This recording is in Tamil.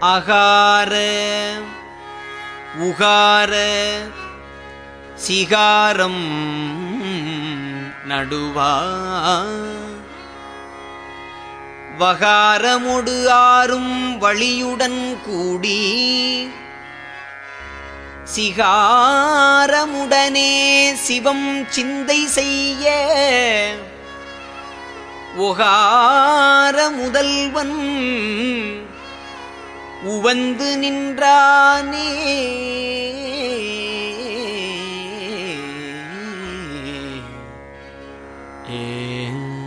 அகார உகார சிகாரம் நடுவா. வகாரமுடு ஆறும் வழியுடன் கூடி சிகாரமுடனே சிவம் சிந்தை செய்ய ஒகார முதல்வன் உவந்து நின்றானே. ஏன்